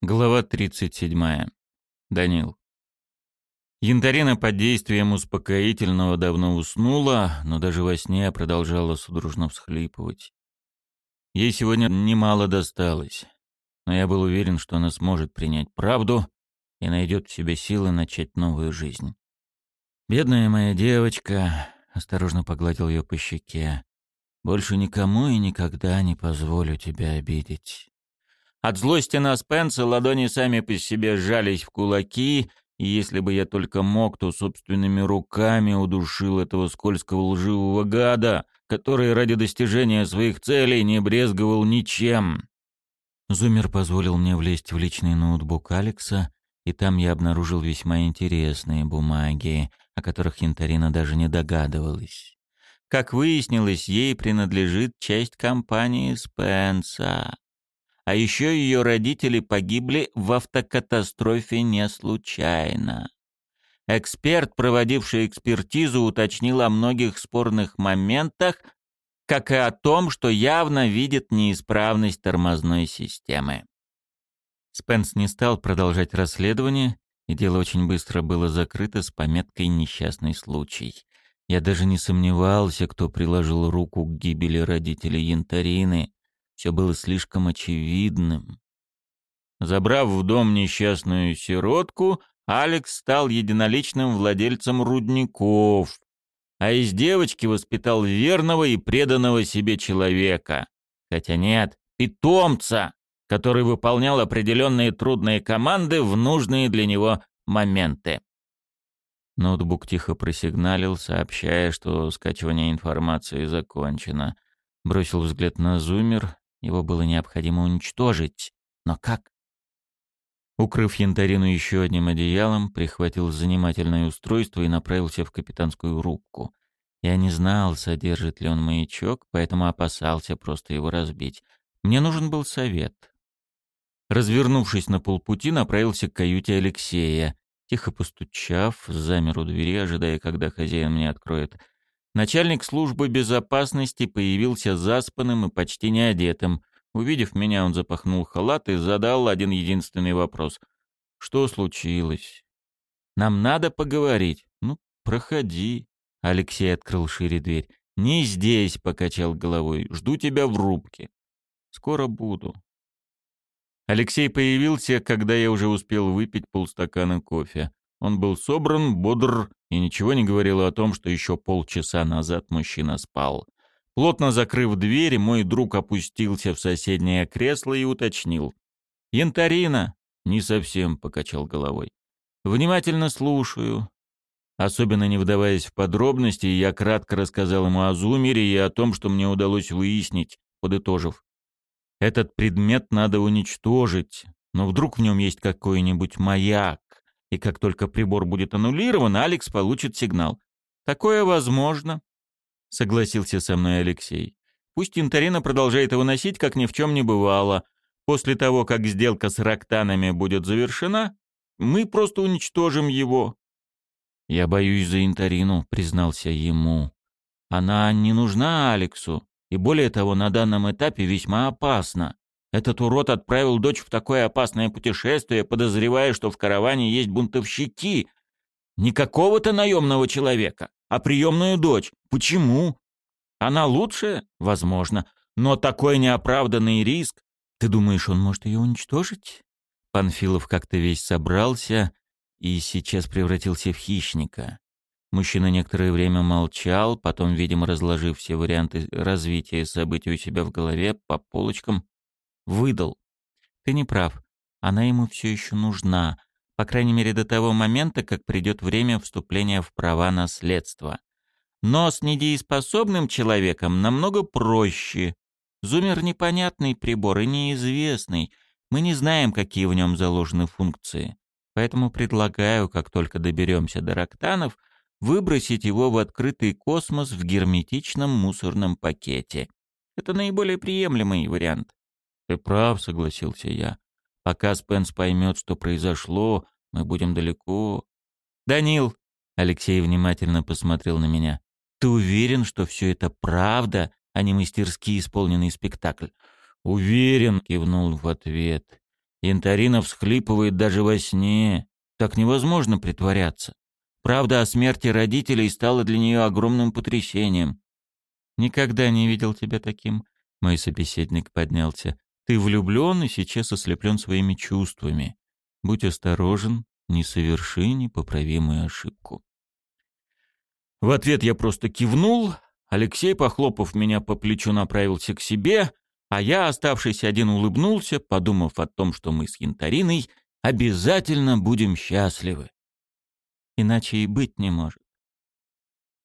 Глава 37. Данил. Янтарина под действием успокоительного давно уснула, но даже во сне продолжала судорожно всхлипывать. Ей сегодня немало досталось, но я был уверен, что она сможет принять правду и найдет в себе силы начать новую жизнь. «Бедная моя девочка», — осторожно погладил ее по щеке, — «больше никому и никогда не позволю тебя обидеть». От злости на Спенса ладони сами по себе сжались в кулаки, и если бы я только мог, то собственными руками удушил этого скользкого лживого гада, который ради достижения своих целей не брезговал ничем. Зумер позволил мне влезть в личный ноутбук Алекса, и там я обнаружил весьма интересные бумаги, о которых Янтарина даже не догадывалась. Как выяснилось, ей принадлежит часть компании Спенса. А еще ее родители погибли в автокатастрофе не случайно. Эксперт, проводивший экспертизу, уточнил о многих спорных моментах, как и о том, что явно видит неисправность тормозной системы. Спенс не стал продолжать расследование, и дело очень быстро было закрыто с пометкой «несчастный случай». Я даже не сомневался, кто приложил руку к гибели родителей Янтарины, все было слишком очевидным. Забрав в дом несчастную сиротку, Алекс стал единоличным владельцем рудников, а из девочки воспитал верного и преданного себе человека. Хотя нет, питомца, который выполнял определенные трудные команды в нужные для него моменты. Ноутбук тихо просигналил, сообщая, что скачивание информации закончено. Бросил взгляд на зумер, его было необходимо уничтожить. Но как? Укрыв янтарину еще одним одеялом, прихватил занимательное устройство и направился в капитанскую рубку. Я не знал, содержит ли он маячок, поэтому опасался просто его разбить. Мне нужен был совет. Развернувшись на полпути, направился к каюте Алексея. Тихо постучав, замер у двери, ожидая, когда хозяин мне откроет. Начальник службы безопасности появился заспанным и почти не одетым. Увидев меня, он запахнул халат и задал один единственный вопрос. «Что случилось?» «Нам надо поговорить». «Ну, проходи». Алексей открыл шире дверь. «Не здесь», — покачал головой. «Жду тебя в рубке». «Скоро буду». Алексей появился, когда я уже успел выпить полстакана кофе. Он был собран, бодр и ничего не говорило о том, что еще полчаса назад мужчина спал. Плотно закрыв дверь, мой друг опустился в соседнее кресло и уточнил. «Янтарина?» «Не совсем», — покачал головой. «Внимательно слушаю». Особенно не вдаваясь в подробности, я кратко рассказал ему о Зумере и о том, что мне удалось выяснить, подытожив. «Этот предмет надо уничтожить, но вдруг в нем есть какой-нибудь маяк, и как только прибор будет аннулирован, Алекс получит сигнал. «Такое возможно», — согласился со мной Алексей. «Пусть Интарина продолжает его носить, как ни в чем не бывало. После того, как сделка с рактанами будет завершена, мы просто уничтожим его». «Я боюсь за Интарину», — признался ему. «Она не нужна Алексу, и более того, на данном этапе весьма опасна. Этот урод отправил дочь в такое опасное путешествие, подозревая, что в караване есть бунтовщики. Не какого-то наемного человека, а приемную дочь. Почему? Она лучшая? Возможно. Но такой неоправданный риск. Ты думаешь, он может ее уничтожить? Панфилов как-то весь собрался и сейчас превратился в хищника. Мужчина некоторое время молчал, потом, видимо, разложив все варианты развития событий у себя в голове по полочкам, Выдал. Ты не прав. Она ему все еще нужна. По крайней мере, до того момента, как придет время вступления в права наследства. Но с недееспособным человеком намного проще. Зумер — непонятный прибор и неизвестный. Мы не знаем, какие в нем заложены функции. Поэтому предлагаю, как только доберемся до Рактанов, выбросить его в открытый космос в герметичном мусорном пакете. Это наиболее приемлемый вариант. «Ты прав», — согласился я. «Пока Спенс поймет, что произошло, мы будем далеко». «Данил», — Алексей внимательно посмотрел на меня, «ты уверен, что все это правда, а не мастерски исполненный спектакль?» «Уверен», — кивнул в ответ. Янтарина всхлипывает даже во сне. Так невозможно притворяться. Правда о смерти родителей стала для нее огромным потрясением. «Никогда не видел тебя таким», — мой собеседник поднялся. «Ты влюблен и сейчас ослеплен своими чувствами. Будь осторожен, не соверши непоправимую ошибку». В ответ я просто кивнул. Алексей, похлопав меня по плечу, направился к себе, а я, оставшись один, улыбнулся, подумав о том, что мы с Янтариной обязательно будем счастливы. Иначе и быть не может.